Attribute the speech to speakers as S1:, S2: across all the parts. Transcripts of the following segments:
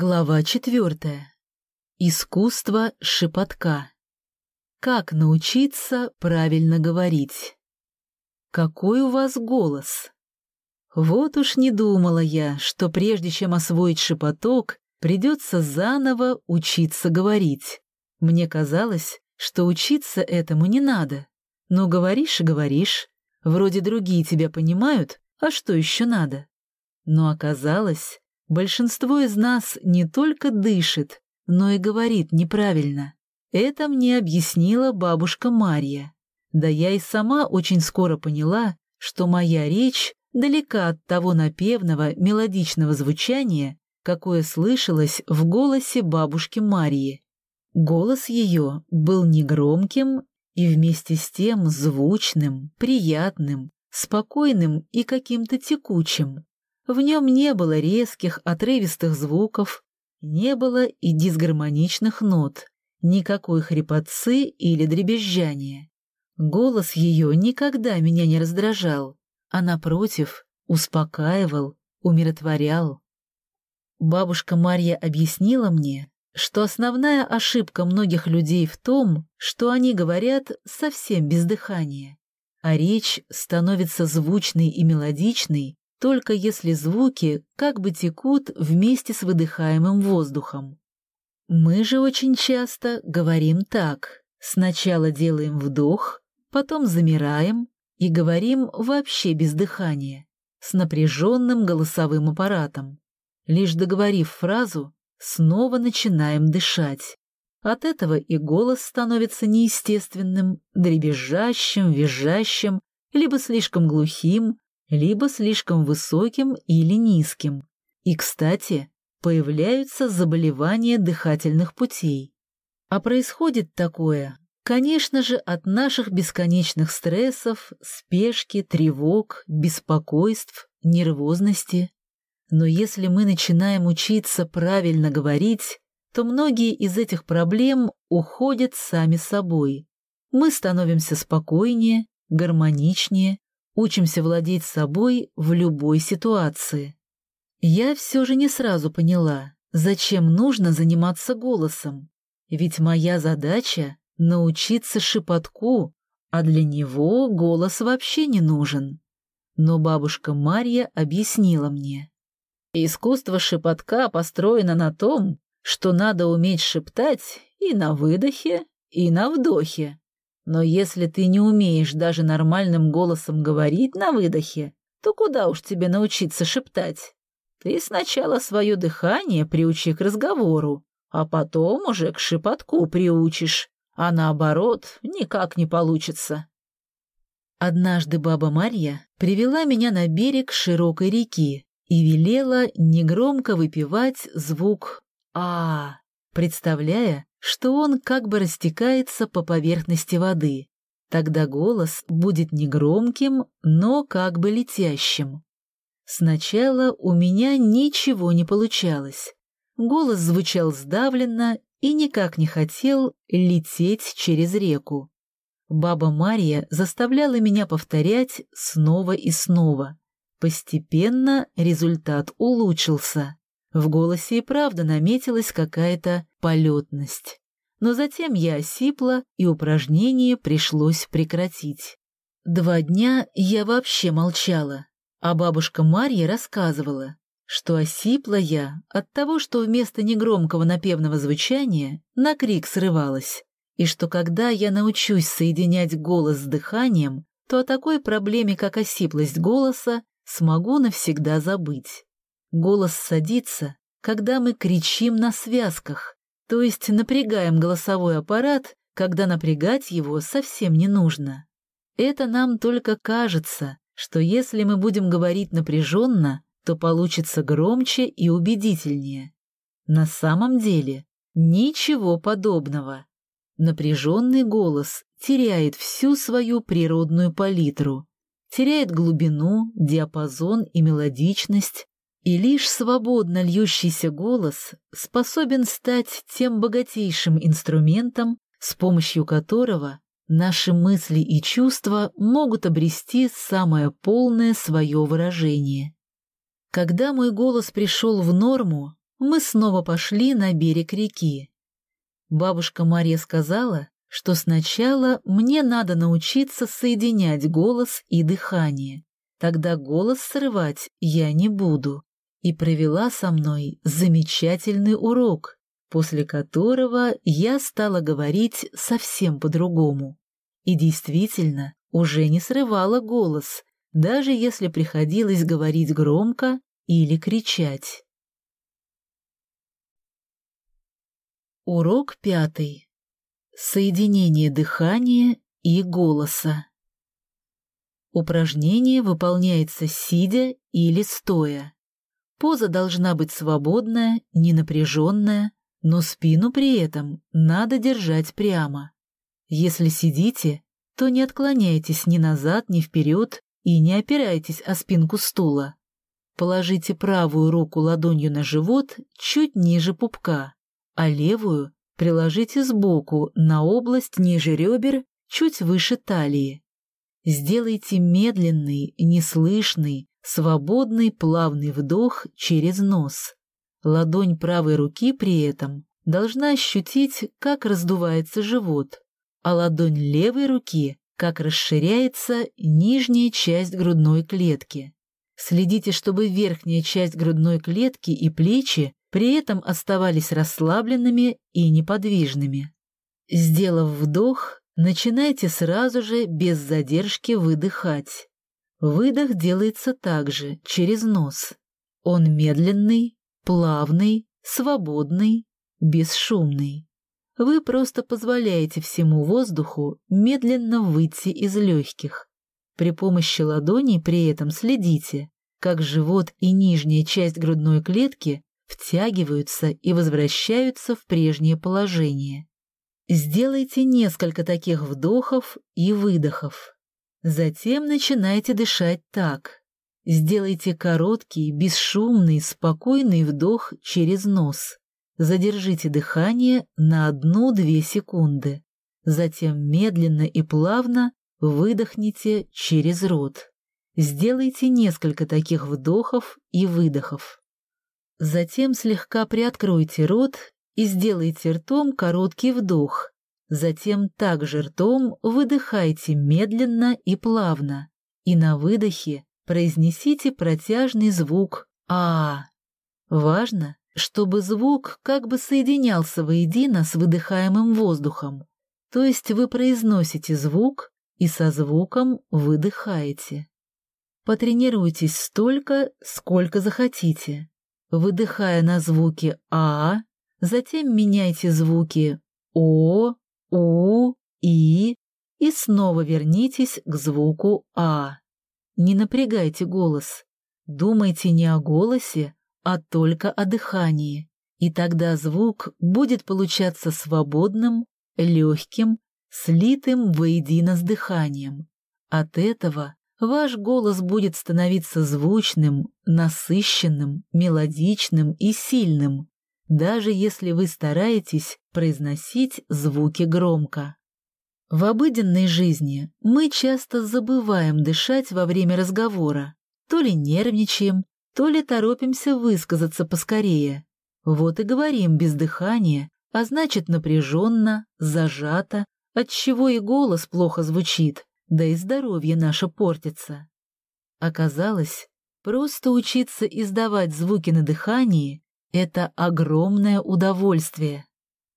S1: Глава четвертая. Искусство шепотка. Как научиться правильно говорить? Какой у вас голос? Вот уж не думала я, что прежде чем освоить шепоток, придется заново учиться говорить. Мне казалось, что учиться этому не надо. Но говоришь и говоришь. Вроде другие тебя понимают, а что еще надо? Но оказалось, Большинство из нас не только дышит, но и говорит неправильно. Это мне объяснила бабушка Марья. Да я и сама очень скоро поняла, что моя речь далека от того напевного мелодичного звучания, какое слышалось в голосе бабушки Марьи. Голос ее был негромким и вместе с тем звучным, приятным, спокойным и каким-то текучим. В нем не было резких, отрывистых звуков, не было и дисгармоничных нот, никакой хрипотцы или дребезжания. Голос ее никогда меня не раздражал, а, напротив, успокаивал, умиротворял. Бабушка Марья объяснила мне, что основная ошибка многих людей в том, что они говорят совсем без дыхания, а речь становится звучной и мелодичной только если звуки как бы текут вместе с выдыхаемым воздухом. Мы же очень часто говорим так. Сначала делаем вдох, потом замираем и говорим вообще без дыхания, с напряженным голосовым аппаратом. Лишь договорив фразу, снова начинаем дышать. От этого и голос становится неестественным, дребезжащим, визжащим, либо слишком глухим, либо слишком высоким или низким. И, кстати, появляются заболевания дыхательных путей. А происходит такое, конечно же, от наших бесконечных стрессов, спешки, тревог, беспокойств, нервозности. Но если мы начинаем учиться правильно говорить, то многие из этих проблем уходят сами собой. Мы становимся спокойнее, гармоничнее, Учимся владеть собой в любой ситуации. Я все же не сразу поняла, зачем нужно заниматься голосом. Ведь моя задача — научиться шепотку, а для него голос вообще не нужен. Но бабушка Марья объяснила мне. Искусство шепотка построено на том, что надо уметь шептать и на выдохе, и на вдохе. Но если ты не умеешь даже нормальным голосом говорить на выдохе, то куда уж тебе научиться шептать? Ты сначала свое дыхание приучи к разговору, а потом уже к шепотку приучишь, а наоборот никак не получится. Однажды баба Марья привела меня на берег широкой реки и велела негромко выпивать звук «а», представляя, что он как бы растекается по поверхности воды. Тогда голос будет не громким, но как бы летящим. Сначала у меня ничего не получалось. Голос звучал сдавленно и никак не хотел лететь через реку. Баба Мария заставляла меня повторять снова и снова. Постепенно результат улучшился. В голосе и правда наметилась какая-то полетность. Но затем я осипла, и упражнение пришлось прекратить. Два дня я вообще молчала, а бабушка Марья рассказывала, что осипла я от того, что вместо негромкого напевного звучания на крик срывалась, и что когда я научусь соединять голос с дыханием, то о такой проблеме, как осиплость голоса, смогу навсегда забыть. Голос садится, когда мы кричим на связках, то есть напрягаем голосовой аппарат, когда напрягать его совсем не нужно. Это нам только кажется, что если мы будем говорить напряженно, то получится громче и убедительнее. На самом деле ничего подобного. Напряженный голос теряет всю свою природную палитру, теряет глубину, диапазон и мелодичность, и лишь свободно льющийся голос способен стать тем богатейшим инструментом, с помощью которого наши мысли и чувства могут обрести самое полное свое выражение. Когда мой голос пришел в норму, мы снова пошли на берег реки. Бабушка Мария сказала, что сначала мне надо научиться соединять голос и дыхание. Тогда голос срывать я не буду. И провела со мной замечательный урок, после которого я стала говорить совсем по-другому. И действительно, уже не срывала голос, даже если приходилось говорить громко или кричать. Урок пятый. Соединение дыхания и голоса. Упражнение выполняется сидя или стоя. Поза должна быть свободная, не напряженная, но спину при этом надо держать прямо. Если сидите, то не отклоняйтесь ни назад, ни вперед и не опирайтесь о спинку стула. Положите правую руку ладонью на живот чуть ниже пупка а левую приложите сбоку на область ниже ребер, чуть выше талии. Сделайте медленный, неслышный, свободный плавный вдох через нос. Ладонь правой руки при этом должна ощутить, как раздувается живот, а ладонь левой руки, как расширяется нижняя часть грудной клетки. Следите, чтобы верхняя часть грудной клетки и плечи при этом оставались расслабленными и неподвижными. Сделав вдох, начинайте сразу же без задержки выдыхать. Выдох делается также через нос. Он медленный, плавный, свободный, бесшумный. Вы просто позволяете всему воздуху медленно выйти из легких. При помощи ладоней при этом следите, как живот и нижняя часть грудной клетки втягиваются и возвращаются в прежнее положение. Сделайте несколько таких вдохов и выдохов. Затем начинайте дышать так. Сделайте короткий, бесшумный, спокойный вдох через нос. Задержите дыхание на 1-2 секунды. Затем медленно и плавно выдохните через рот. Сделайте несколько таких вдохов и выдохов. Затем слегка приоткройте рот и сделайте ртом короткий вдох. Затем также ртом выдыхайте медленно и плавно. И на выдохе произнесите протяжный звук «А». Важно, чтобы звук как бы соединялся воедино с выдыхаемым воздухом. То есть вы произносите звук и со звуком выдыхаете. Потренируйтесь столько, сколько захотите выдыхая на звуки «а», затем меняйте звуки «о», «у», «и» и снова вернитесь к звуку «а». Не напрягайте голос. Думайте не о голосе, а только о дыхании, и тогда звук будет получаться свободным, легким, слитым воедино с дыханием. От этого ваш голос будет становиться звучным, насыщенным, мелодичным и сильным, даже если вы стараетесь произносить звуки громко. В обыденной жизни мы часто забываем дышать во время разговора, то ли нервничаем, то ли торопимся высказаться поскорее. Вот и говорим без дыхания, а значит напряженно, зажато, отчего и голос плохо звучит, да и здоровье наше портится. Оказалось, просто учиться издавать звуки на дыхании — это огромное удовольствие.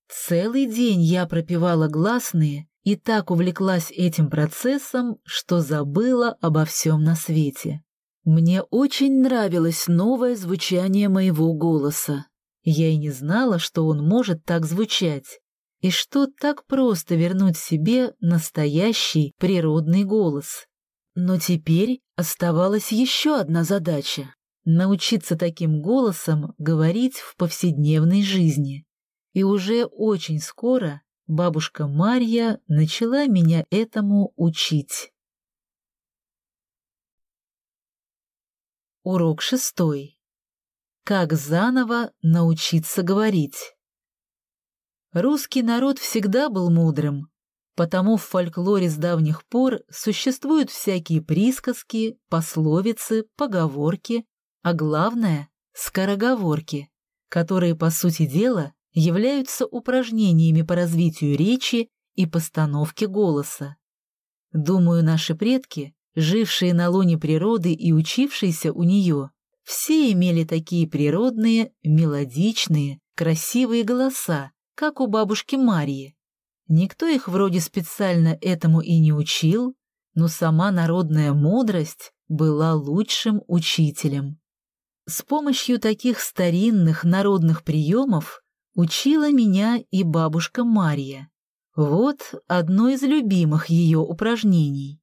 S1: Целый день я пропевала гласные и так увлеклась этим процессом, что забыла обо всем на свете. Мне очень нравилось новое звучание моего голоса. Я и не знала, что он может так звучать и что так просто вернуть себе настоящий природный голос. Но теперь оставалась еще одна задача — научиться таким голосом говорить в повседневной жизни. И уже очень скоро бабушка Марья начала меня этому учить. Урок шестой. Как заново научиться говорить. Русский народ всегда был мудрым, потому в фольклоре с давних пор существуют всякие присказки, пословицы, поговорки, а главное — скороговорки, которые, по сути дела, являются упражнениями по развитию речи и постановке голоса. Думаю, наши предки, жившие на лоне природы и учившиеся у нее, все имели такие природные, мелодичные, красивые голоса, как у бабушки Марии. Никто их вроде специально этому и не учил, но сама народная мудрость была лучшим учителем. С помощью таких старинных народных приемов учила меня и бабушка Мария. Вот одно из любимых ее упражнений.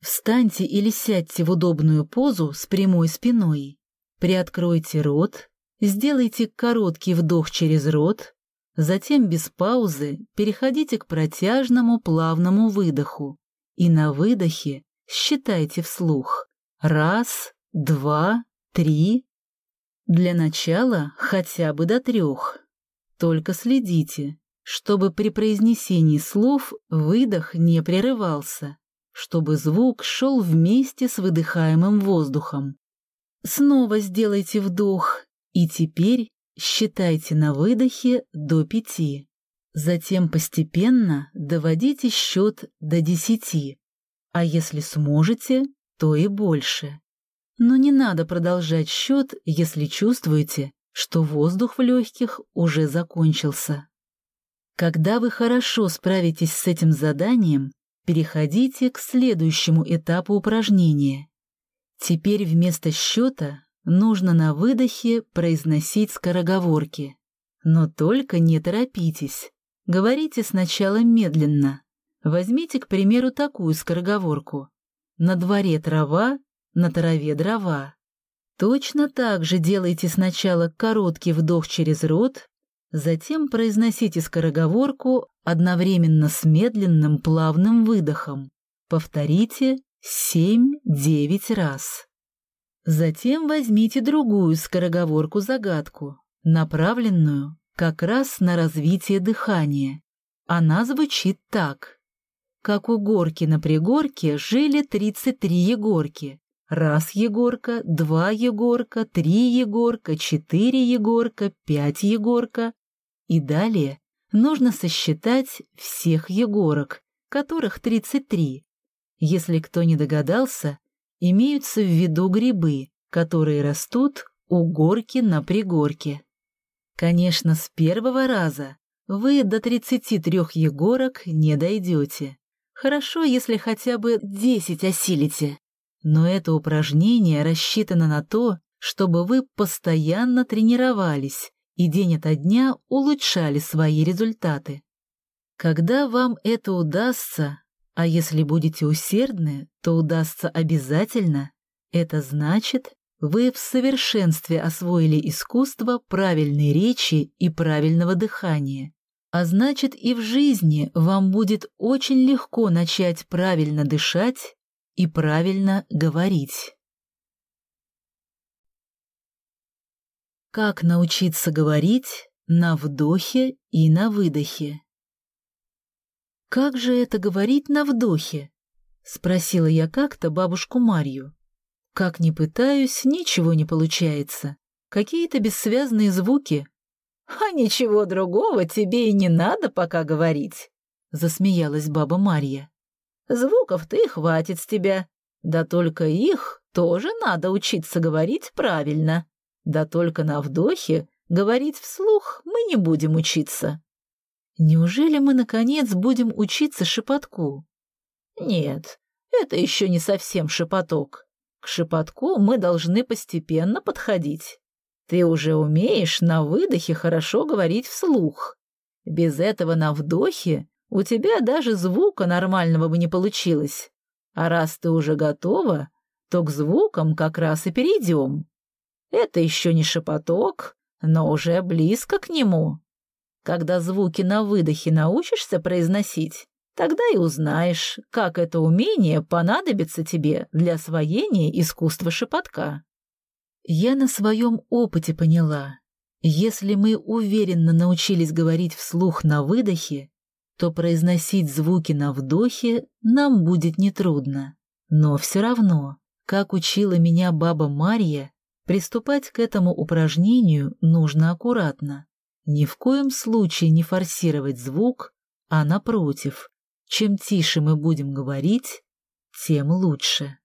S1: Встаньте или сядьте в удобную позу с прямой спиной. Приоткройте рот, сделайте короткий вдох через рот, затем без паузы переходите к протяжному плавному выдоху и на выдохе считайте вслух. Раз, два, три. Для начала хотя бы до трех. Только следите, чтобы при произнесении слов выдох не прерывался, чтобы звук шел вместе с выдыхаемым воздухом. Снова сделайте вдох, и теперь считайте на выдохе до пяти. Затем постепенно доводите счет до десяти, а если сможете, то и больше. Но не надо продолжать счет, если чувствуете, что воздух в легких уже закончился. Когда вы хорошо справитесь с этим заданием, переходите к следующему этапу упражнения. Теперь вместо счета нужно на выдохе произносить скороговорки. Но только не торопитесь. Говорите сначала медленно. Возьмите, к примеру, такую скороговорку. На дворе трава, на траве дрова. Точно так же делайте сначала короткий вдох через рот, затем произносите скороговорку одновременно с медленным плавным выдохом. Повторите 7-9 раз. Затем возьмите другую скороговорку-загадку, направленную как раз на развитие дыхания. Она звучит так. Как у горки на пригорке жили 33 Егорки, Раз Егорка, два Егорка, три Егорка, четыре Егорка, пять Егорка. И далее нужно сосчитать всех Егорок, которых 33. Если кто не догадался, имеются в виду грибы, которые растут у горки на пригорке. Конечно, с первого раза вы до 33 Егорок не дойдете. Хорошо, если хотя бы 10 осилите. Но это упражнение рассчитано на то, чтобы вы постоянно тренировались и день ото дня улучшали свои результаты. Когда вам это удастся, а если будете усердны, то удастся обязательно, это значит, вы в совершенстве освоили искусство правильной речи и правильного дыхания. А значит, и в жизни вам будет очень легко начать правильно дышать и правильно говорить. Как научиться говорить на вдохе и на выдохе? «Как же это говорить на вдохе?» — спросила я как-то бабушку Марью. «Как ни пытаюсь, ничего не получается. Какие-то бессвязные звуки».
S2: «А ничего другого тебе и не надо пока говорить», — засмеялась баба Марья. Звуков-то и хватит с тебя. Да только их тоже надо учиться говорить правильно. Да только на вдохе говорить вслух мы не будем учиться.
S1: Неужели мы, наконец, будем учиться шепотку?
S2: Нет, это еще не совсем шепоток. К шепотку мы должны постепенно подходить. Ты уже умеешь на выдохе хорошо говорить вслух. Без этого на вдохе у тебя даже звука нормального бы не получилось. А раз ты уже готова, то к звукам как раз и перейдем. Это еще не шепоток, но уже близко к нему. Когда звуки на выдохе научишься произносить, тогда и узнаешь, как это умение понадобится тебе для освоения искусства шепотка.
S1: Я на своем опыте поняла, если мы уверенно научились говорить вслух на выдохе, то произносить звуки на вдохе нам будет нетрудно. Но все равно, как учила меня баба Марья, Приступать к этому упражнению нужно аккуратно. Ни в коем случае не форсировать звук, а напротив, чем тише мы будем говорить, тем лучше.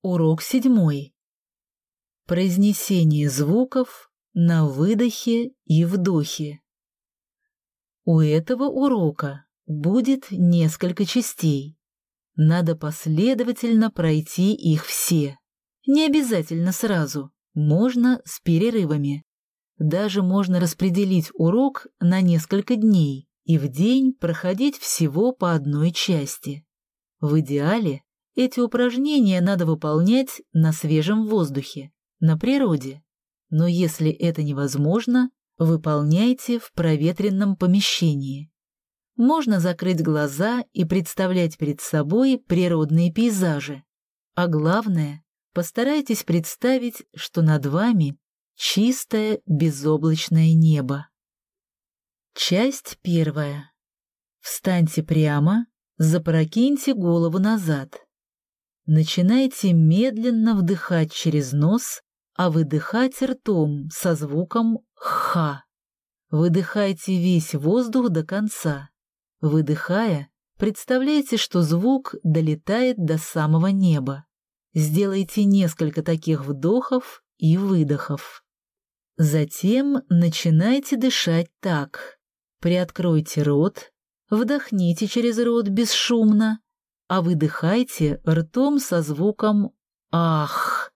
S1: Урок седьмой. Произнесение звуков на выдохе и вдохе. У этого урока будет несколько частей. Надо последовательно пройти их все. Не обязательно сразу, можно с перерывами. Даже можно распределить урок на несколько дней и в день проходить всего по одной части. В идеале эти упражнения надо выполнять на свежем воздухе, на природе. Но если это невозможно, выполняйте в проветренном помещении. Можно закрыть глаза и представлять перед собой природные пейзажи. А главное, постарайтесь представить, что над вами чистое безоблачное небо. Часть первая. Встаньте прямо, запрокиньте голову назад. Начинайте медленно вдыхать через нос, а выдыхать ртом со звуком «ха». Выдыхайте весь воздух до конца. Выдыхая, представляйте, что звук долетает до самого неба. Сделайте несколько таких вдохов и выдохов. Затем начинайте дышать так. Приоткройте рот, вдохните через рот бесшумно, а выдыхайте ртом со звуком «ах».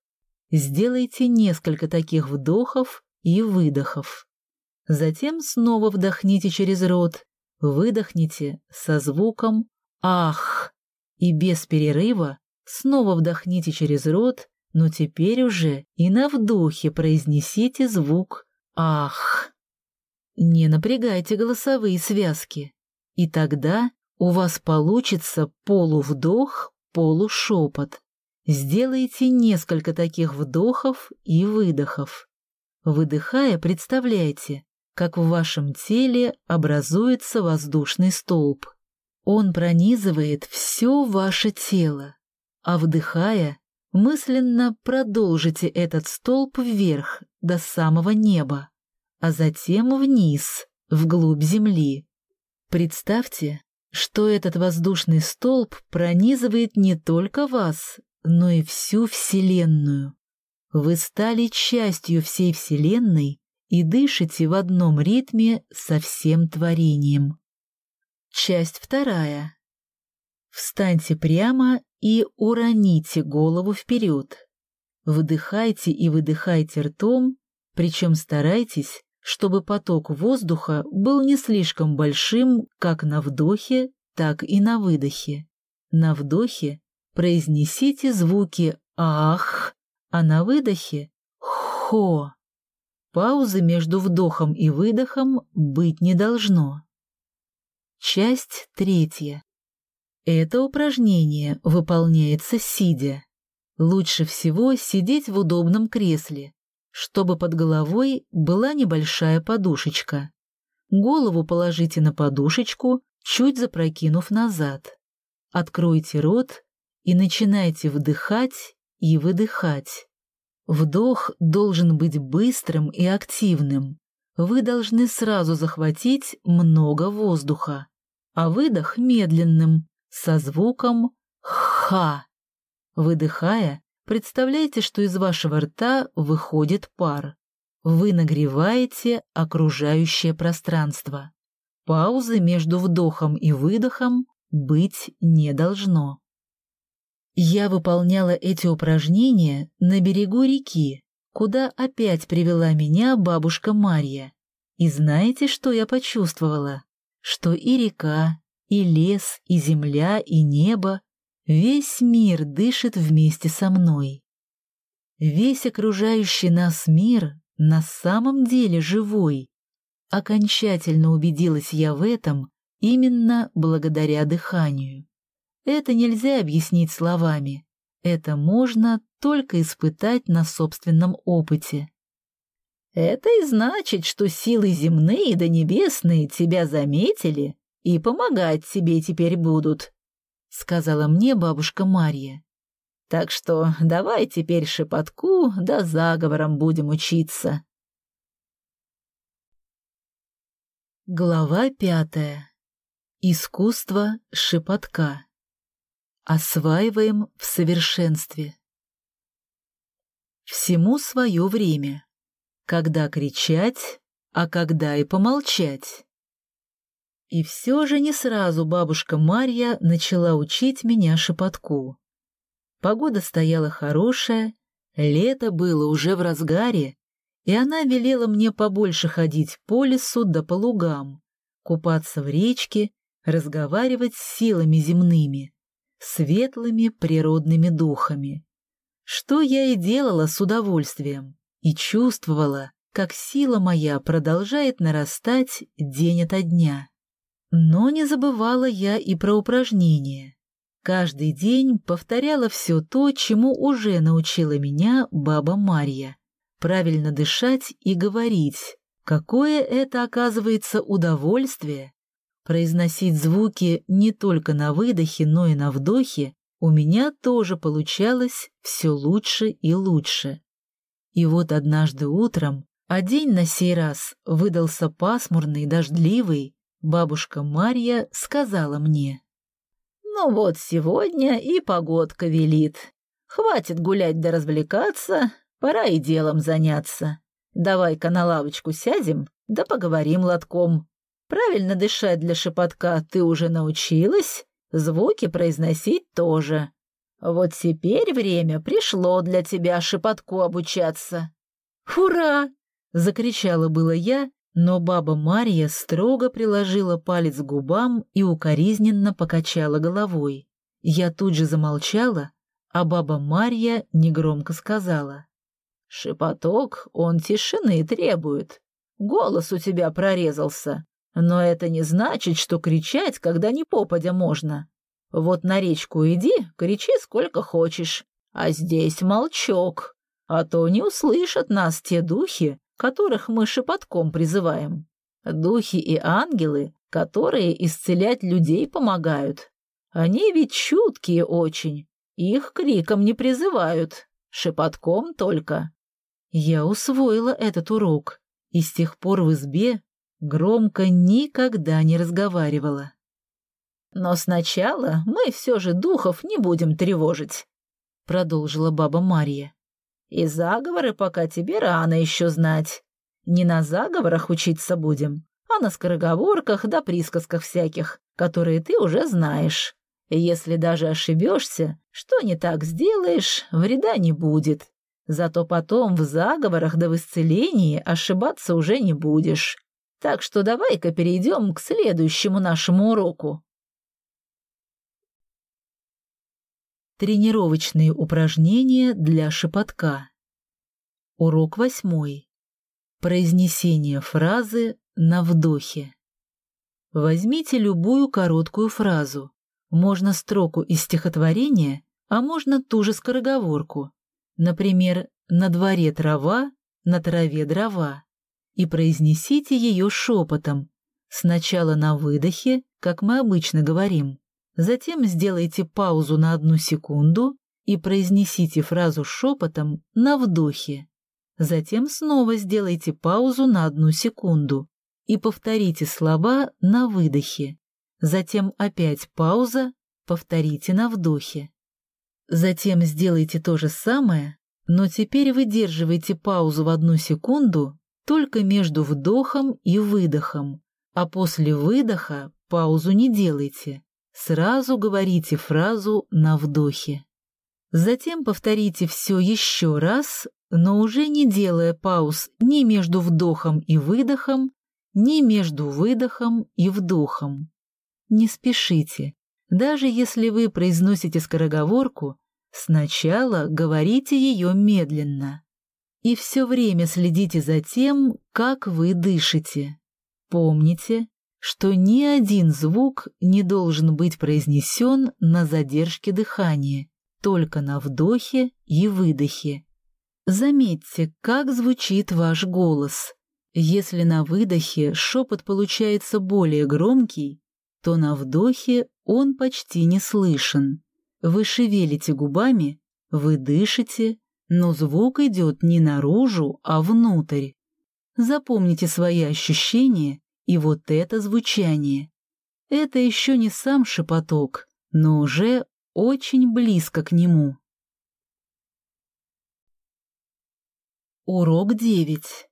S1: Сделайте несколько таких вдохов и выдохов. Затем снова вдохните через рот, выдохните со звуком «ах» и без перерыва снова вдохните через рот, но теперь уже и на вдохе произнесите звук «ах». Не напрягайте голосовые связки, и тогда у вас получится полувдох, полушепот. Сделайте несколько таких вдохов и выдохов. Выдыхая, представляйте, как в вашем теле образуется воздушный столб. Он пронизывает все ваше тело, а вдыхая, мысленно продолжите этот столб вверх до самого неба, а затем вниз, вглубь земли. Представьте, что этот воздушный столб пронизывает не только вас, но и всю Вселенную. Вы стали частью всей Вселенной и дышите в одном ритме со всем творением. Часть вторая. Встаньте прямо и уроните голову вперед. Вдыхайте и выдыхайте ртом, причем старайтесь чтобы поток воздуха был не слишком большим как на вдохе, так и на выдохе. На вдохе произнесите звуки «ах», а на выдохе «хо». Паузы между вдохом и выдохом быть не должно. Часть третья. Это упражнение выполняется сидя. Лучше всего сидеть в удобном кресле, чтобы под головой была небольшая подушечка. Голову положите на подушечку, чуть запрокинув назад. Откройте рот и начинайте вдыхать и выдыхать. Вдох должен быть быстрым и активным. Вы должны сразу захватить много воздуха, а выдох медленным, со звуком «ха». Выдыхая, Представляйте, что из вашего рта выходит пар. Вы нагреваете окружающее пространство. Паузы между вдохом и выдохом быть не должно. Я выполняла эти упражнения на берегу реки, куда опять привела меня бабушка Марья. И знаете, что я почувствовала? Что и река, и лес, и земля, и небо Весь мир дышит вместе со мной. Весь окружающий нас мир на самом деле живой. Окончательно убедилась я в этом именно благодаря дыханию. Это нельзя объяснить словами. Это можно только испытать на собственном опыте.
S2: Это и значит, что силы земные да небесные тебя заметили и помогать тебе теперь будут, —
S1: сказала мне бабушка Марья.
S2: Так что давай теперь шепотку да заговором будем учиться.
S1: Глава пятая. Искусство шепотка. Осваиваем в совершенстве. Всему свое время. Когда кричать, а когда и помолчать. И все же не сразу бабушка Марья начала учить меня шепотку. Погода стояла хорошая, лето было уже в разгаре, и она велела мне побольше ходить по лесу да по лугам, купаться в речке, разговаривать с силами земными, светлыми природными духами. Что я и делала с удовольствием, и чувствовала, как сила моя продолжает нарастать день ото дня. Но не забывала я и про упражнения. Каждый день повторяла все то, чему уже научила меня баба Марья. Правильно дышать и говорить. Какое это, оказывается, удовольствие произносить звуки не только на выдохе, но и на вдохе, у меня тоже получалось все лучше и лучше. И вот однажды утром, а день на сей раз выдался пасмурный, дождливый, бабушка Марья сказала мне.
S2: «Ну вот сегодня и погодка велит. Хватит гулять да развлекаться, пора и делом заняться. Давай-ка на лавочку сядем, да поговорим лотком. Правильно дышать для шепотка ты уже научилась, звуки произносить тоже. Вот теперь время пришло для тебя шепотку обучаться».
S1: «Ура!» — закричала было я, но баба Марья строго приложила палец к губам и укоризненно покачала головой. Я тут же замолчала, а баба Марья негромко сказала.
S2: «Шепоток, он тишины требует. Голос у тебя прорезался. Но это не значит, что кричать, когда не попадя можно. Вот на речку иди, кричи сколько хочешь, а здесь молчок, а то не услышат нас те духи, которых мы шепотком призываем. Духи и ангелы, которые исцелять людей помогают. Они ведь чуткие очень, их криком не призывают, шепотком только.
S1: Я усвоила этот урок, и с тех пор в избе громко никогда не разговаривала.
S2: «Но сначала мы все же духов не будем тревожить», — продолжила баба Марья. «И заговоры пока тебе рано еще знать. Не на заговорах учиться будем, а на скороговорках да присказках всяких, которые ты уже знаешь. Если даже ошибешься, что не так сделаешь, вреда не будет. Зато потом в заговорах да в исцелении ошибаться уже не будешь. Так что давай-ка перейдем к следующему нашему уроку.
S1: Тренировочные упражнения для шепотка. Урок восьмой. Произнесение фразы на вдохе. Возьмите любую короткую фразу. Можно строку из стихотворения, а можно ту же скороговорку. Например, «На дворе трава, на траве дрова» и произнесите ее шепотом. Сначала на выдохе, как мы обычно говорим. Затем сделайте паузу на одну секунду и произнесите фразу шепотом на вдохе. Затем снова сделайте паузу на одну секунду и повторите слова на выдохе. Затем опять пауза, повторите на вдохе. Затем сделайте то же самое, но теперь выдерживайте паузу в одну секунду только между вдохом и выдохом, а после выдоха паузу не делайте. Сразу говорите фразу на вдохе. Затем повторите все еще раз, но уже не делая пауз ни между вдохом и выдохом, ни между выдохом и вдохом. Не спешите. Даже если вы произносите скороговорку, сначала говорите ее медленно и все время следите за тем, как вы дышите. Помните, что ни один звук не должен быть произнесен на задержке дыхания, только на вдохе и выдохе. Заметьте, как звучит ваш голос. Если на выдохе шепот получается более громкий, то на вдохе он почти не слышен. Вы шевелите губами, Вы дышите, но звук идет не наружу, а внутрь. Запомните свои ощущения и вот это звучание. Это еще не сам шепоток, но уже очень близко к нему. Урок 9.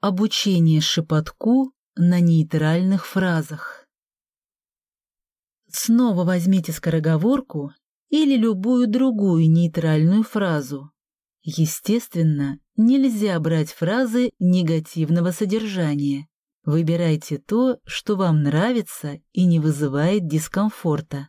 S1: Обучение шепотку на нейтральных фразах. Снова возьмите скороговорку или любую другую нейтральную фразу. Естественно, нельзя брать фразы негативного содержания. Выбирайте то, что вам нравится и не вызывает дискомфорта.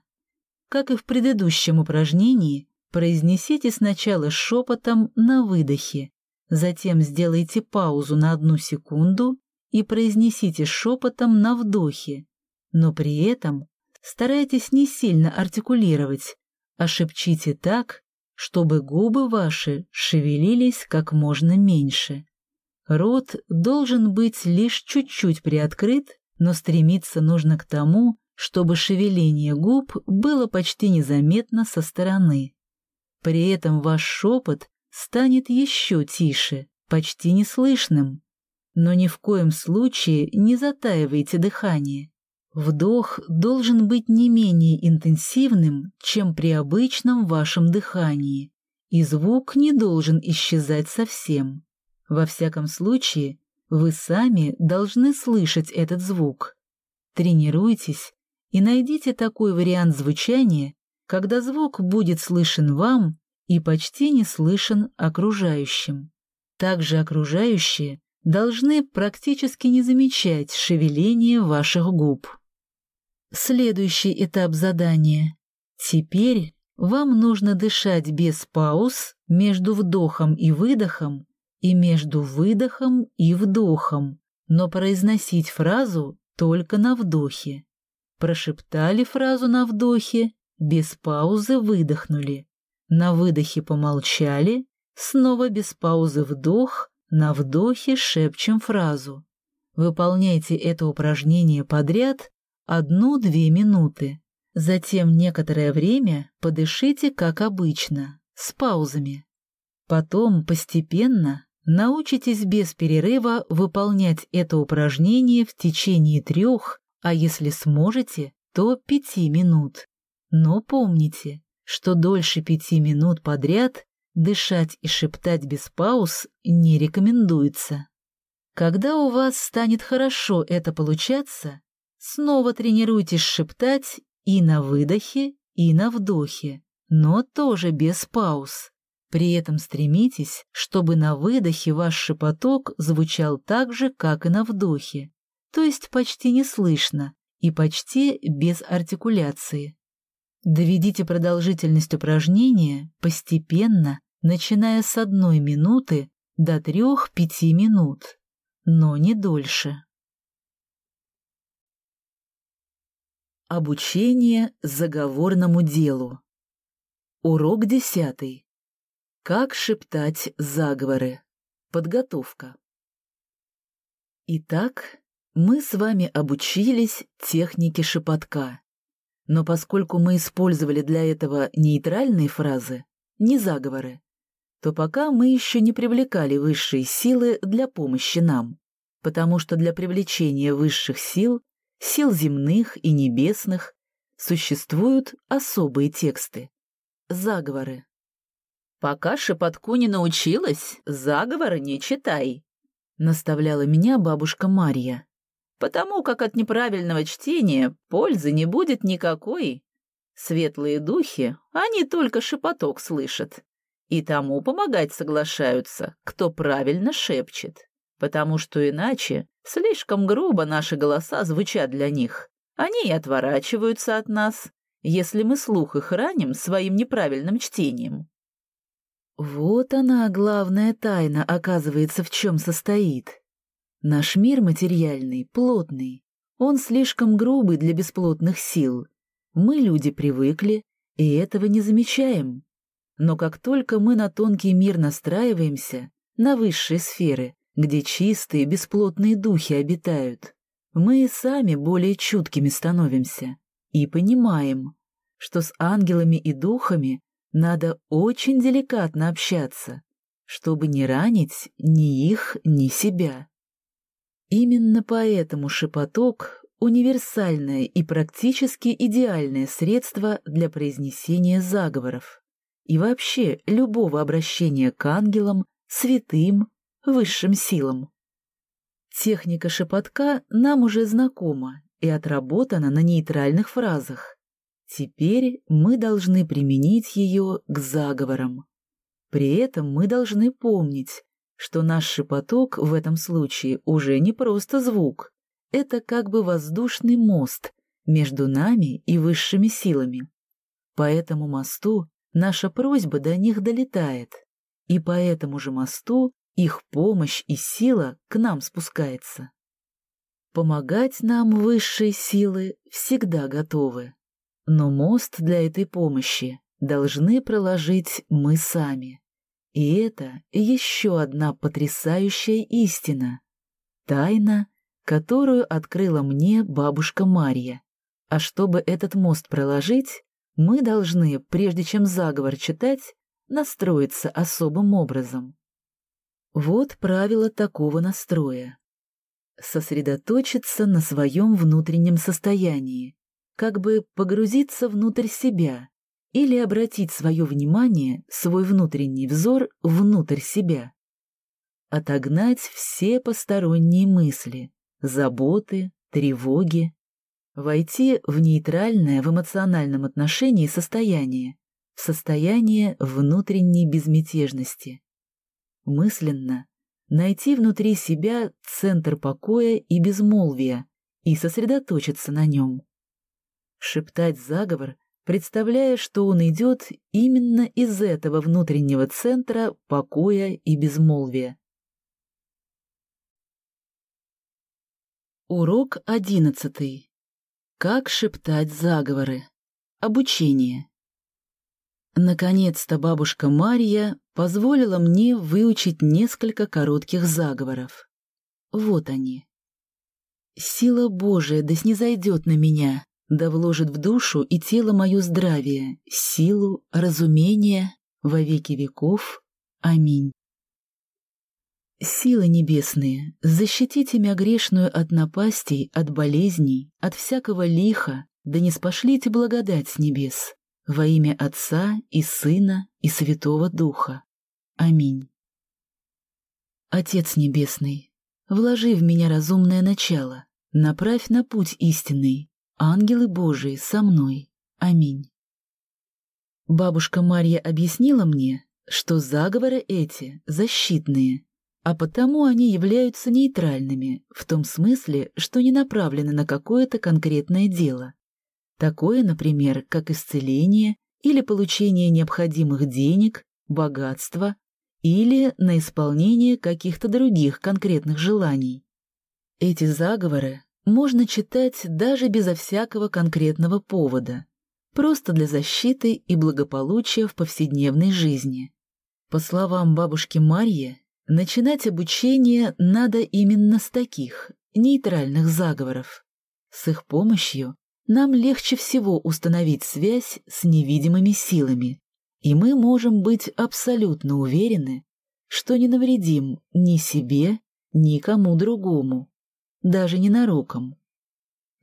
S1: Как и в предыдущем упражнении, произнесите сначала шепотом на выдохе, затем сделайте паузу на одну секунду и произнесите шепотом на вдохе, но при этом старайтесь не сильно артикулировать, а шепчите так, чтобы губы ваши шевелились как можно меньше. Рот должен быть лишь чуть-чуть приоткрыт, но стремиться нужно к тому, чтобы шевеление губ было почти незаметно со стороны. При этом ваш шепот станет еще тише, почти неслышным. Но ни в коем случае не затаивайте дыхание. Вдох должен быть не менее интенсивным, чем при обычном вашем дыхании, и звук не должен исчезать совсем. Во всяком случае, вы сами должны слышать этот звук. Тренируйтесь и найдите такой вариант звучания, когда звук будет слышен вам и почти не слышен окружающим. Также окружающие должны практически не замечать шевеление ваших губ. Следующий этап задания. Теперь вам нужно дышать без пауз между вдохом и выдохом и между выдохом и вдохом, но произносить фразу только на вдохе. Прошептали фразу на вдохе, без паузы выдохнули. На выдохе помолчали, снова без паузы вдох, на вдохе шепчем фразу. Выполняйте это упражнение подряд одну-две минуты. Затем некоторое время подышите, как обычно, с паузами. Потом постепенно научитесь без перерыва выполнять это упражнение в течение трех, а если сможете, то пяти минут. Но помните, что дольше пяти минут подряд дышать и шептать без пауз не рекомендуется. Когда у вас станет хорошо это получаться, Снова тренируйтесь шептать и на выдохе, и на вдохе, но тоже без пауз. При этом стремитесь, чтобы на выдохе ваш шепоток звучал так же, как и на вдохе, то есть почти не слышно и почти без артикуляции. Доведите продолжительность упражнения постепенно, начиная с одной минуты до трех-пяти минут, но не дольше. Обучение заговорному делу. Урок десятый. Как шептать заговоры. Подготовка. Итак, мы с вами обучились технике шепотка. Но поскольку мы использовали для этого нейтральные фразы, не заговоры, то пока мы еще не привлекали высшие силы для помощи нам, потому что для привлечения высших сил сил земных и небесных, существуют особые тексты, заговоры. «Пока шепотку не научилась, заговоры не читай», — наставляла меня бабушка Марья. «Потому как от неправильного чтения пользы не будет никакой. Светлые духи, они только шепоток слышат, и тому помогать соглашаются, кто правильно шепчет потому что иначе слишком грубо наши голоса звучат для них. Они и отворачиваются от нас, если мы слух их раним своим неправильным чтением. Вот она, главная тайна, оказывается, в чем состоит. Наш мир материальный, плотный. Он слишком грубый для бесплотных сил. Мы, люди, привыкли, и этого не замечаем. Но как только мы на тонкий мир настраиваемся, на высшие сферы, где чистые бесплотные духи обитают, мы и сами более чуткими становимся и понимаем, что с ангелами и духами надо очень деликатно общаться, чтобы не ранить ни их, ни себя. Именно поэтому шепоток — универсальное и практически идеальное средство для произнесения заговоров и вообще любого обращения к ангелам, святым, высшим силам. Техника шепотка нам уже знакома и отработана на нейтральных фразах. Теперь мы должны применить ее к заговорам. При этом мы должны помнить, что наш шепоток в этом случае уже не просто звук, это как бы воздушный мост между нами и высшими силами. По этому мосту наша просьба до них долетает, и по этому же мосту их помощь и сила к нам спускается. Помогать нам высшие силы всегда готовы, но мост для этой помощи должны проложить мы сами. И это еще одна потрясающая истина, тайна, которую открыла мне бабушка Марья. А чтобы этот мост проложить, мы должны, прежде чем заговор читать, настроиться особым образом. Вот правило такого настроя. Сосредоточиться на своем внутреннем состоянии, как бы погрузиться внутрь себя или обратить свое внимание, свой внутренний взор внутрь себя. Отогнать все посторонние мысли, заботы, тревоги, войти в нейтральное в эмоциональном отношении состояние, в состояние внутренней безмятежности мысленно найти внутри себя центр покоя и безмолвия и сосредоточиться на нем. Шептать заговор, представляя, что он идет именно из этого внутреннего центра покоя и безмолвия. Урок одиннадцатый. Как шептать заговоры. Обучение. Наконец-то бабушка Марья позволила мне выучить несколько коротких заговоров. Вот они. «Сила Божия да снизойдет на меня, да вложит в душу и тело мое здравие, силу, разумение во веки веков. Аминь». Силы небесные, защитите меня грешную от напастей, от болезней, от всякого лиха, да не спошлите благодать с небес во имя Отца и Сына и Святого Духа. Аминь. Отец Небесный, вложи в меня разумное начало, направь на путь истинный, ангелы Божии со мной. Аминь. Бабушка Марья объяснила мне, что заговоры эти защитные, а потому они являются нейтральными, в том смысле, что не направлены на какое-то конкретное дело, Такое, например, как исцеление или получение необходимых денег, богатства или на исполнение каких-то других конкретных желаний. Эти заговоры можно читать даже безо всякого конкретного повода, просто для защиты и благополучия в повседневной жизни. По словам бабушки Марьи, начинать обучение надо именно с таких, нейтральных заговоров. С их помощью нам легче всего установить связь с невидимыми силами, и мы можем быть абсолютно уверены, что не навредим ни себе, ни кому другому, даже ненароком.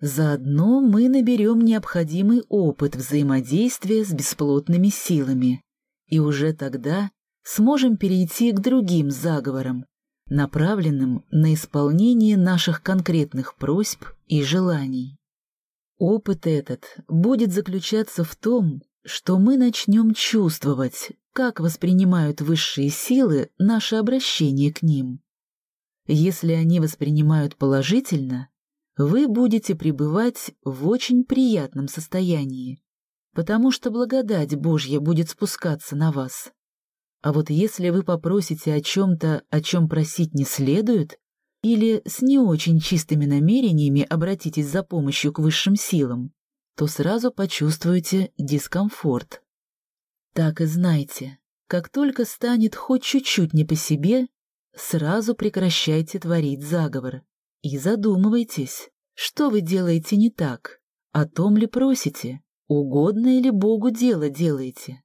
S1: Заодно мы наберем необходимый опыт взаимодействия с бесплотными силами, и уже тогда сможем перейти к другим заговорам, направленным на исполнение наших конкретных просьб и желаний. Опыт этот будет заключаться в том, что мы начнем чувствовать, как воспринимают высшие силы наше обращение к ним. Если они воспринимают положительно, вы будете пребывать в очень приятном состоянии, потому что благодать Божья будет спускаться на вас. А вот если вы попросите о чем-то, о чем просить не следует, или с не очень чистыми намерениями обратитесь за помощью к высшим силам, то сразу почувствуете дискомфорт. Так и знайте, как только станет хоть чуть-чуть не по себе, сразу прекращайте творить заговор и задумывайтесь, что вы делаете не так, о том ли просите, угодное ли Богу дело делаете.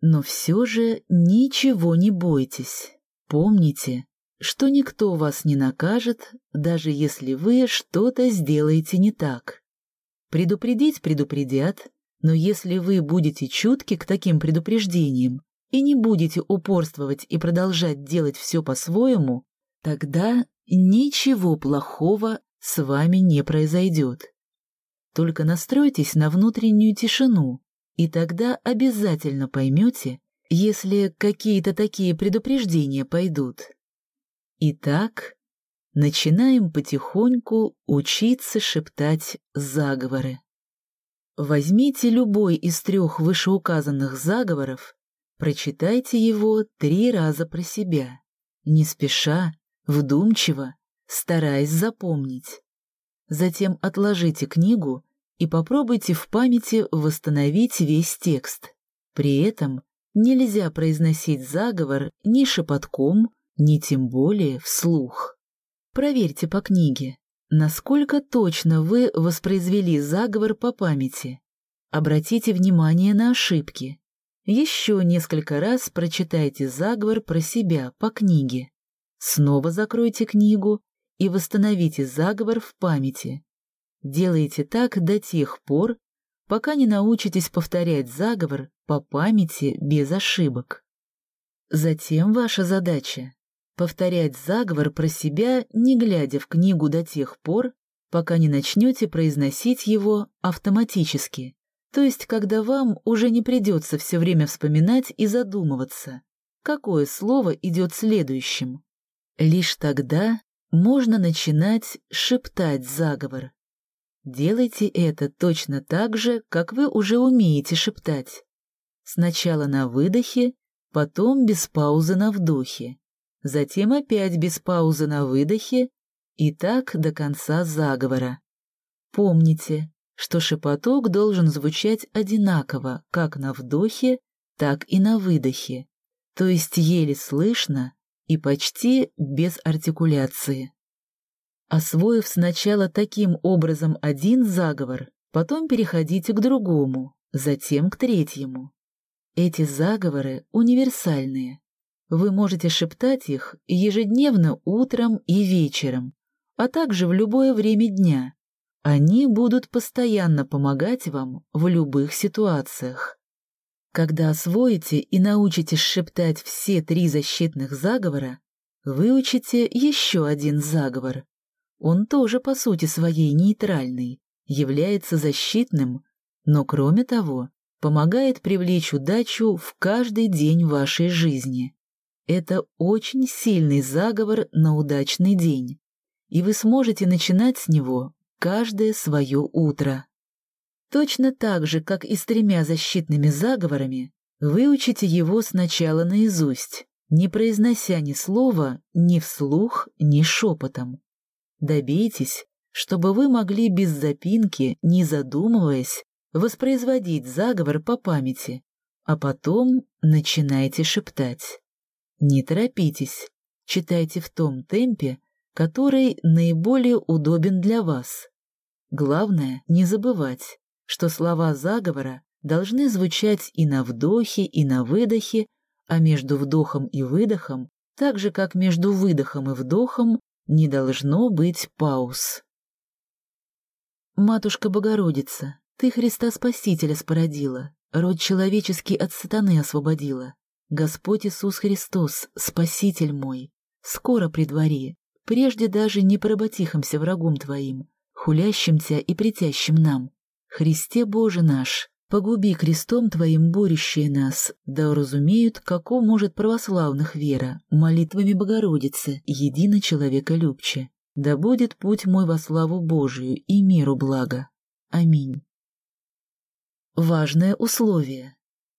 S1: Но все же ничего не бойтесь. Помните, что никто вас не накажет, даже если вы что-то сделаете не так. Предупредить предупредят, но если вы будете чутки к таким предупреждениям и не будете упорствовать и продолжать делать все по-своему, тогда ничего плохого с вами не произойдет. Только настройтесь на внутреннюю тишину, и тогда обязательно поймете, если какие-то такие предупреждения пойдут. Итак, начинаем потихоньку учиться шептать заговоры. Возьмите любой из трех вышеуказанных заговоров, прочитайте его три раза про себя, не спеша, вдумчиво, стараясь запомнить. Затем отложите книгу и попробуйте в памяти восстановить весь текст. При этом нельзя произносить заговор ни шепотком, ни тем более вслух. Проверьте по книге, насколько точно вы воспроизвели заговор по памяти. Обратите внимание на ошибки. Еще несколько раз прочитайте заговор про себя по книге. Снова закройте книгу и восстановите заговор в памяти. Делайте так до тех пор, пока не научитесь повторять заговор по памяти без ошибок. Затем ваша задача — повторять заговор про себя, не глядя в книгу до тех пор, пока не начнете произносить его автоматически, то есть когда вам уже не придется все время вспоминать и задумываться, какое слово идет следующим. Лишь тогда можно начинать шептать заговор. Делайте это точно так же, как вы уже умеете шептать. Сначала на выдохе, потом без паузы на вдохе, затем опять без паузы на выдохе и так до конца заговора. Помните, что шепоток должен звучать одинаково как на вдохе, так и на выдохе, то есть еле слышно и почти без артикуляции. Освоив сначала таким образом один заговор, потом переходите к другому, затем к третьему. Эти заговоры универсальные. Вы можете шептать их ежедневно утром и вечером, а также в любое время дня. Они будут постоянно помогать вам в любых ситуациях. Когда освоите и научитесь шептать все три защитных заговора, выучите еще один заговор, он тоже по сути своей нейтральный, является защитным, но кроме того, помогает привлечь удачу в каждый день вашей жизни. Это очень сильный заговор на удачный день, и вы сможете начинать с него каждое свое утро. Точно так же, как и с тремя защитными заговорами, выучите его сначала наизусть, не произнося ни слова ни вслух, ни шепотом. Добейтесь, чтобы вы могли без запинки, не задумываясь, воспроизводить заговор по памяти, а потом начинайте шептать. Не торопитесь, читайте в том темпе, который наиболее удобен для вас. Главное не забывать, что слова заговора должны звучать и на вдохе, и на выдохе, а между вдохом и выдохом, так же как между выдохом и вдохом, не должно быть пауз. Матушка Богородица, ты Христа Спасителя спородила, род человеческий от сатаны освободила. Господь Иисус Христос, Спаситель мой, скоро при дворе, прежде даже не поработихомся врагом твоим, хулящим тебя и притящим нам. Христе Боже наш, Погуби крестом Твоим борющие нас, да уразумеют, како может православных вера, молитвами Богородицы, едино человека любче. Да будет путь мой во славу Божию и миру благо. Аминь. Важное условие.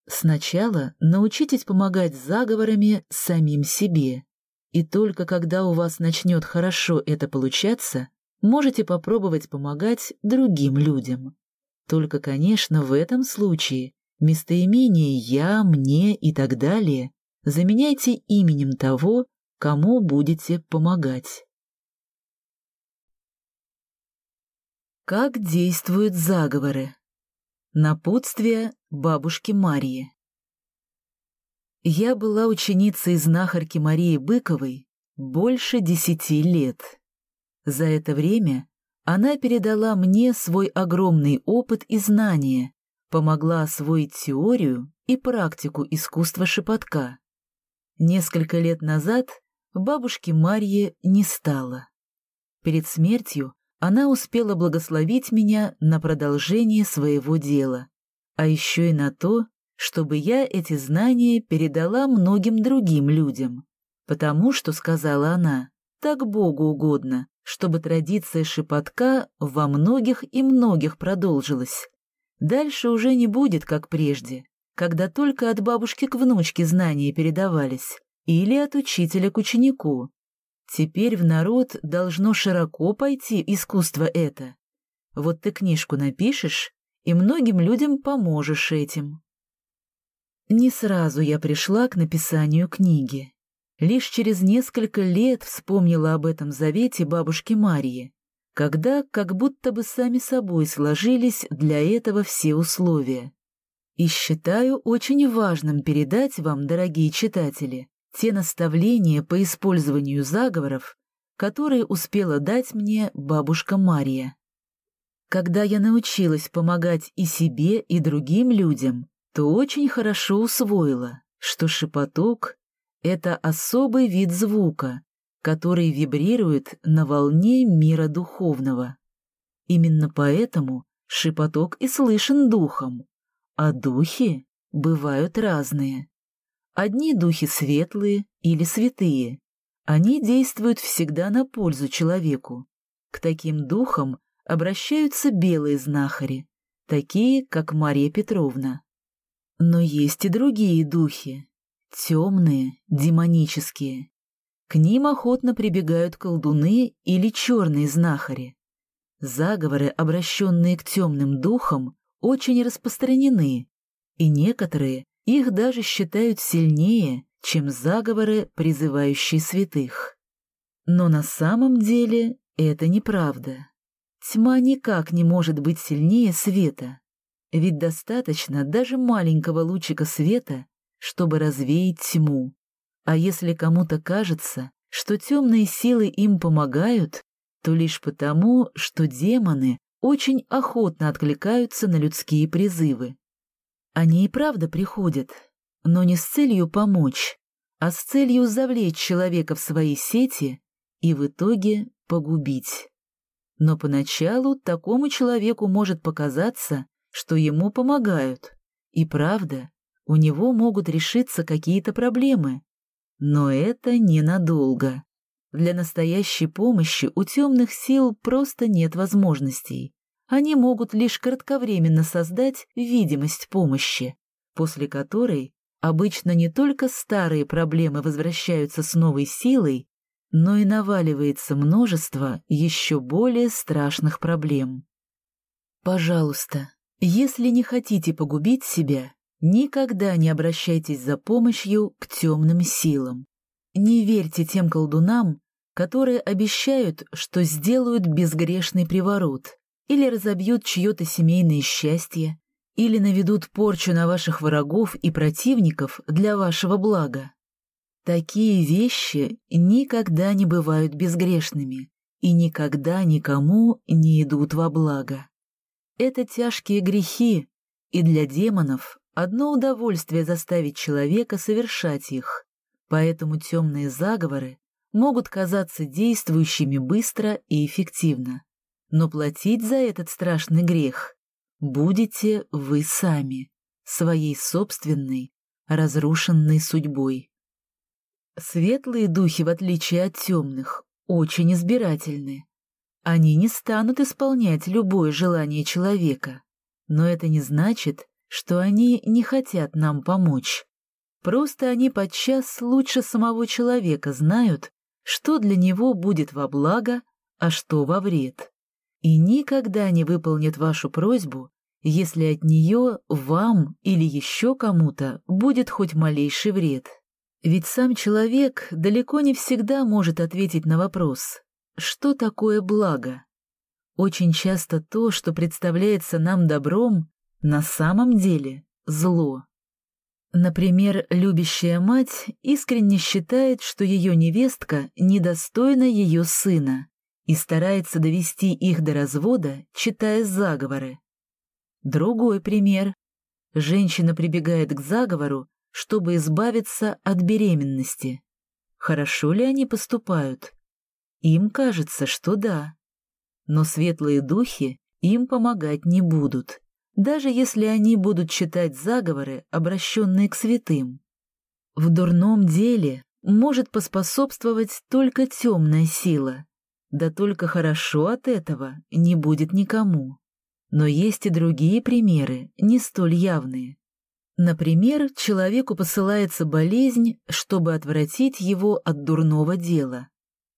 S1: Сначала научитесь помогать заговорами самим себе. И только когда у вас начнет хорошо это получаться, можете попробовать помогать другим людям. Только, конечно, в этом случае местоимение «я», «мне» и так далее заменяйте именем того, кому будете помогать. Как действуют заговоры? Напутствие бабушки Марии Я была ученицей знахарки Марии Быковой больше десяти лет. За это время она передала мне свой огромный опыт и знания, помогла освоить теорию и практику искусства шепотка. Несколько лет назад бабушки Марье не стало. Перед смертью она успела благословить меня на продолжение своего дела, а еще и на то, чтобы я эти знания передала многим другим людям, потому что, сказала она, так Богу угодно, чтобы традиция шепотка во многих и многих продолжилась. Дальше уже не будет, как прежде, когда только от бабушки к внучке знания передавались, или от учителя к ученику. Теперь в народ должно широко пойти искусство это. Вот ты книжку напишешь, и многим людям поможешь этим. Не сразу я пришла к написанию книги. Лишь через несколько лет вспомнила об этом завете бабушки Марии, когда как будто бы сами собой сложились для этого все условия. И считаю очень важным передать вам, дорогие читатели, те наставления по использованию заговоров, которые успела дать мне бабушка Мария. Когда я научилась помогать и себе, и другим людям, то очень хорошо усвоила, что шепоток это особый вид звука, который вибрирует на волне мира духовного. Именно поэтому шепоток и слышен духом, а духи бывают разные. Одни духи светлые или святые. Они действуют всегда на пользу человеку. К таким духам обращаются белые знахари, такие, как Мария Петровна. Но есть и другие духи, темные, демонические. К ним охотно прибегают колдуны или черные знахари. Заговоры, обращенные к темным духам, очень распространены, и некоторые их даже считают сильнее, чем заговоры, призывающие святых. Но на самом деле это неправда. Тьма никак не может быть сильнее света, ведь достаточно даже маленького лучика света, чтобы развеять тьму. А если кому-то кажется, что темные силы им помогают, то лишь потому, что демоны очень охотно откликаются на людские призывы. Они и правда приходят, но не с целью помочь, а с целью завлечь человека в свои сети и в итоге погубить. Но поначалу такому человеку может показаться, что ему помогают, и правда, у него могут решиться какие-то проблемы. Но это ненадолго. Для настоящей помощи у темных сил просто нет возможностей. Они могут лишь кратковременно создать видимость помощи, после которой обычно не только старые проблемы возвращаются с новой силой, но и наваливается множество еще более страшных проблем. Пожалуйста, если не хотите погубить себя, Никогда не обращайтесь за помощью к темным силам. Не верьте тем колдунам, которые обещают, что сделают безгрешный приворот, или разобьют чье-то семейное счастье, или наведут порчу на ваших врагов и противников для вашего блага. Такие вещи никогда не бывают безгрешными и никогда никому не идут во благо. Это тяжкие грехи, и для демонов Одно удовольствие заставить человека совершать их, поэтому темные заговоры могут казаться действующими быстро и эффективно. Но платить за этот страшный грех будете вы сами, своей собственной, разрушенной судьбой. Светлые духи, в отличие от темных, очень избирательны. Они не станут исполнять любое желание человека, но это не значит, что они не хотят нам помочь. Просто они подчас лучше самого человека знают, что для него будет во благо, а что во вред. И никогда не выполнят вашу просьбу, если от нее вам или еще кому-то будет хоть малейший вред. Ведь сам человек далеко не всегда может ответить на вопрос, что такое благо. Очень часто то, что представляется нам добром, на самом деле зло. Например, любящая мать искренне считает, что ее невестка недостойна ее сына и старается довести их до развода, читая заговоры. Другой пример. Женщина прибегает к заговору, чтобы избавиться от беременности. Хорошо ли они поступают? Им кажется, что да. Но светлые духи им помогать не будут даже если они будут читать заговоры, обращенные к святым. В дурном деле может поспособствовать только темная сила, да только хорошо от этого не будет никому. Но есть и другие примеры, не столь явные. Например, человеку посылается болезнь, чтобы отвратить его от дурного дела.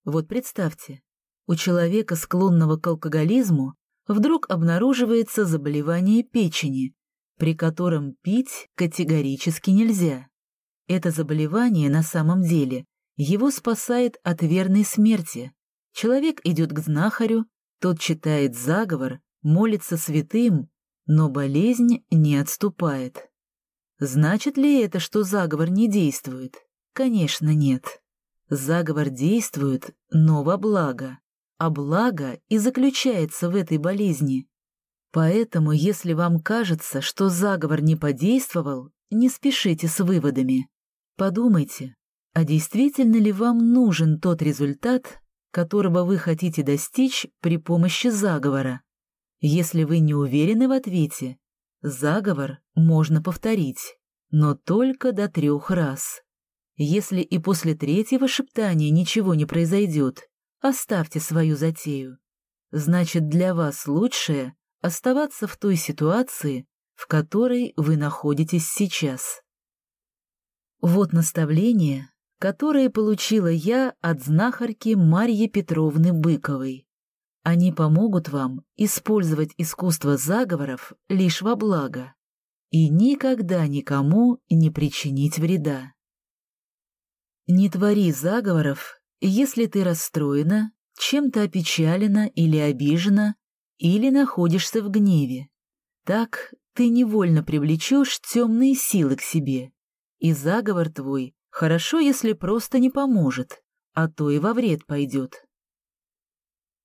S1: Вот представьте, у человека, склонного к алкоголизму, вдруг обнаруживается заболевание печени, при котором пить категорически нельзя. Это заболевание на самом деле его спасает от верной смерти. Человек идет к знахарю, тот читает заговор, молится святым, но болезнь не отступает. Значит ли это, что заговор не действует? Конечно, нет. Заговор действует, но во благо а благо и заключается в этой болезни. Поэтому, если вам кажется, что заговор не подействовал, не спешите с выводами. Подумайте, а действительно ли вам нужен тот результат, которого вы хотите достичь при помощи заговора? Если вы не уверены в ответе, заговор можно повторить, но только до трех раз. Если и после третьего шептания ничего не произойдет, Оставьте свою затею. Значит, для вас лучшее оставаться в той ситуации, в которой вы находитесь сейчас. Вот наставление, которое получила я от знахарки Марьи Петровны Быковой. Они помогут вам использовать искусство заговоров лишь во благо и никогда никому не причинить вреда. Не твори заговоров если ты расстроена, чем-то опечалена или обижена, или находишься в гневе. Так ты невольно привлечешь темные силы к себе, и заговор твой хорошо, если просто не поможет, а то и во вред пойдет.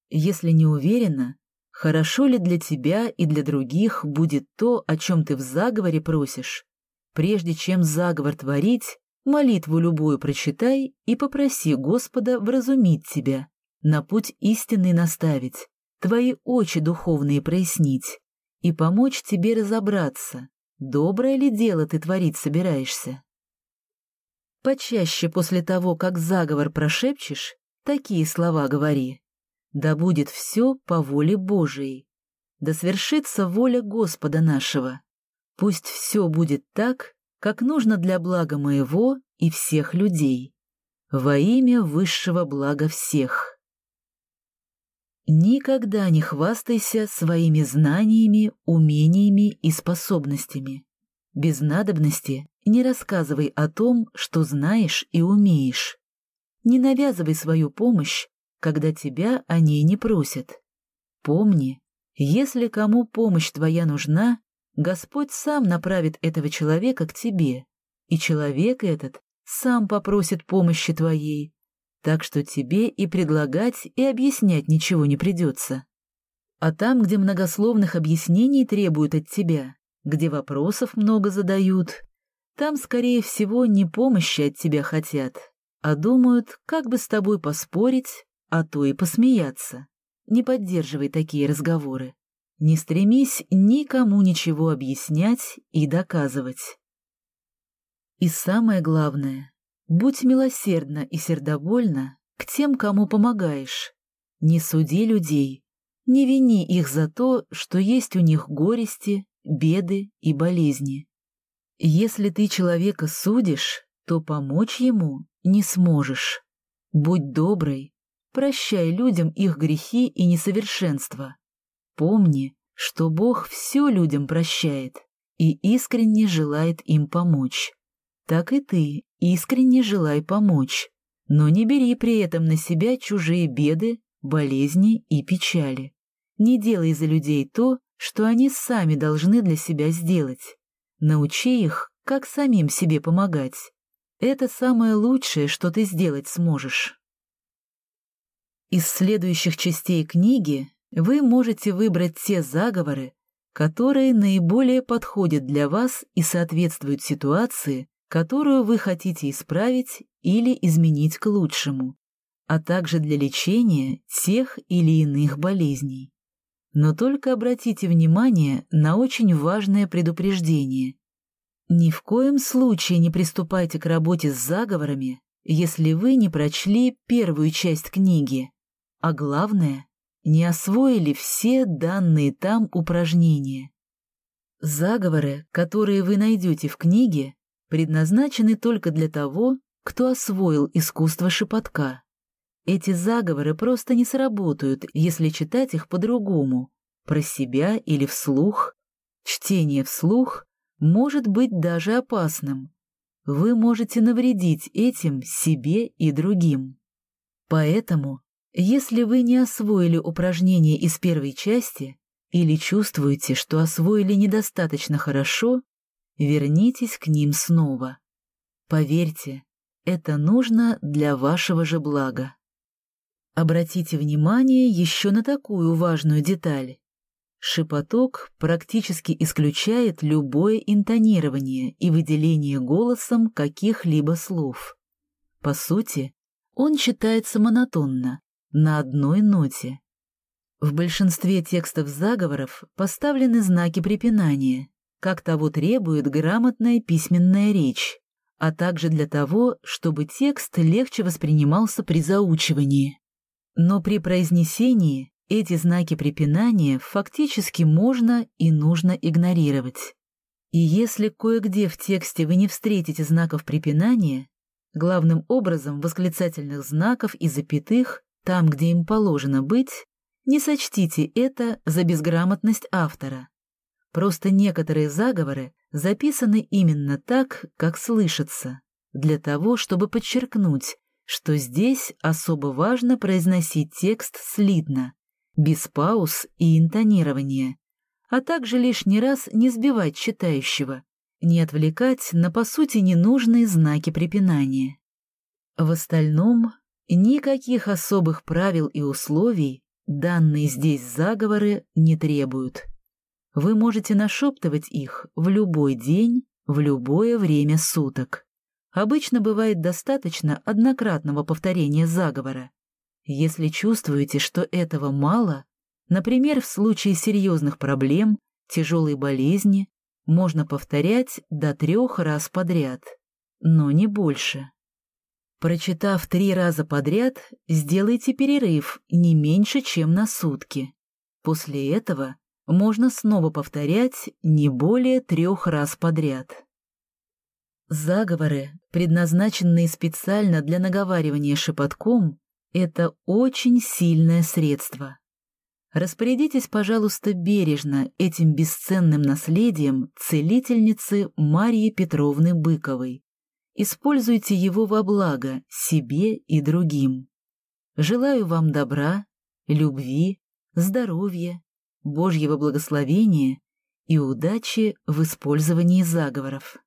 S1: Если не уверена, хорошо ли для тебя и для других будет то, о чем ты в заговоре просишь, прежде чем заговор творить, Молитву любую прочитай и попроси Господа вразумить тебя, на путь истинный наставить, твои очи духовные прояснить и помочь тебе разобраться, доброе ли дело ты творить собираешься. Почаще после того, как заговор прошепчешь, такие слова говори. Да будет все по воле Божией. Да свершится воля Господа нашего. Пусть все будет так, как нужно для блага моего и всех людей, во имя высшего блага всех. Никогда не хвастайся своими знаниями, умениями и способностями. Без надобности не рассказывай о том, что знаешь и умеешь. Не навязывай свою помощь, когда тебя о ней не просят. Помни, если кому помощь твоя нужна, Господь сам направит этого человека к тебе, и человек этот сам попросит помощи твоей, так что тебе и предлагать, и объяснять ничего не придется. А там, где многословных объяснений требуют от тебя, где вопросов много задают, там, скорее всего, не помощи от тебя хотят, а думают, как бы с тобой поспорить, а то и посмеяться. Не поддерживай такие разговоры. Не стремись никому ничего объяснять и доказывать. И самое главное, будь милосердна и сердобольна к тем, кому помогаешь. Не суди людей, не вини их за то, что есть у них горести, беды и болезни. Если ты человека судишь, то помочь ему не сможешь. Будь доброй, прощай людям их грехи и несовершенства. Помни, что Бог все людям прощает и искренне желает им помочь. Так и ты искренне желай помочь, но не бери при этом на себя чужие беды, болезни и печали. Не делай за людей то, что они сами должны для себя сделать. Научи их, как самим себе помогать. Это самое лучшее, что ты сделать сможешь. Из следующих частей книги вы можете выбрать те заговоры, которые наиболее подходят для вас и соответствуют ситуации, которую вы хотите исправить или изменить к лучшему, а также для лечения тех или иных болезней. Но только обратите внимание на очень важное предупреждение. Ни в коем случае не приступайте к работе с заговорами, если вы не прочли первую часть книги, а главное, не освоили все данные там упражнения. Заговоры, которые вы найдете в книге, предназначены только для того, кто освоил искусство шепотка. Эти заговоры просто не сработают, если читать их по-другому, про себя или вслух. Чтение вслух может быть даже опасным. Вы можете навредить этим себе и другим. Поэтому, если вы не освоили упражнения из первой части или чувствуете, что освоили недостаточно хорошо, вернитесь к ним снова. Поверьте, это нужно для вашего же блага. Обратите внимание еще на такую важную деталь. Шепоток практически исключает любое интонирование и выделение голосом каких-либо слов. По сути, он читается монотонно, на одной ноте. В большинстве текстов заговоров поставлены знаки препинания, как того требует грамотная письменная речь, а также для того, чтобы текст легче воспринимался при заучивании. Но при произнесении эти знаки препинания фактически можно и нужно игнорировать. И если кое-где в тексте вы не встретите знаков препинания, главным образом восклицательных знаков и запятых, там, где им положено быть, не сочтите это за безграмотность автора. Просто некоторые заговоры записаны именно так, как слышатся, для того, чтобы подчеркнуть, что здесь особо важно произносить текст слитно, без пауз и интонирования, а также лишний раз не сбивать читающего, не отвлекать на по сути ненужные знаки препинания. В остальном, никаких особых правил и условий данные здесь заговоры не требуют. Вы можете нашептывать их в любой день, в любое время суток. Обычно бывает достаточно однократного повторения заговора. Если чувствуете, что этого мало, например, в случае серьезных проблем, тяжелой болезни, можно повторять до трех раз подряд, но не больше. Прочитав три раза подряд, сделайте перерыв не меньше, чем на сутки. После этого можно снова повторять не более трех раз подряд. Заговоры, предназначенные специально для наговаривания шепотком, это очень сильное средство. Распорядитесь, пожалуйста, бережно этим бесценным наследием целительницы Марии Петровны Быковой. Используйте его во благо себе и другим. Желаю вам добра, любви, здоровья, Божьего благословения и удачи в использовании заговоров.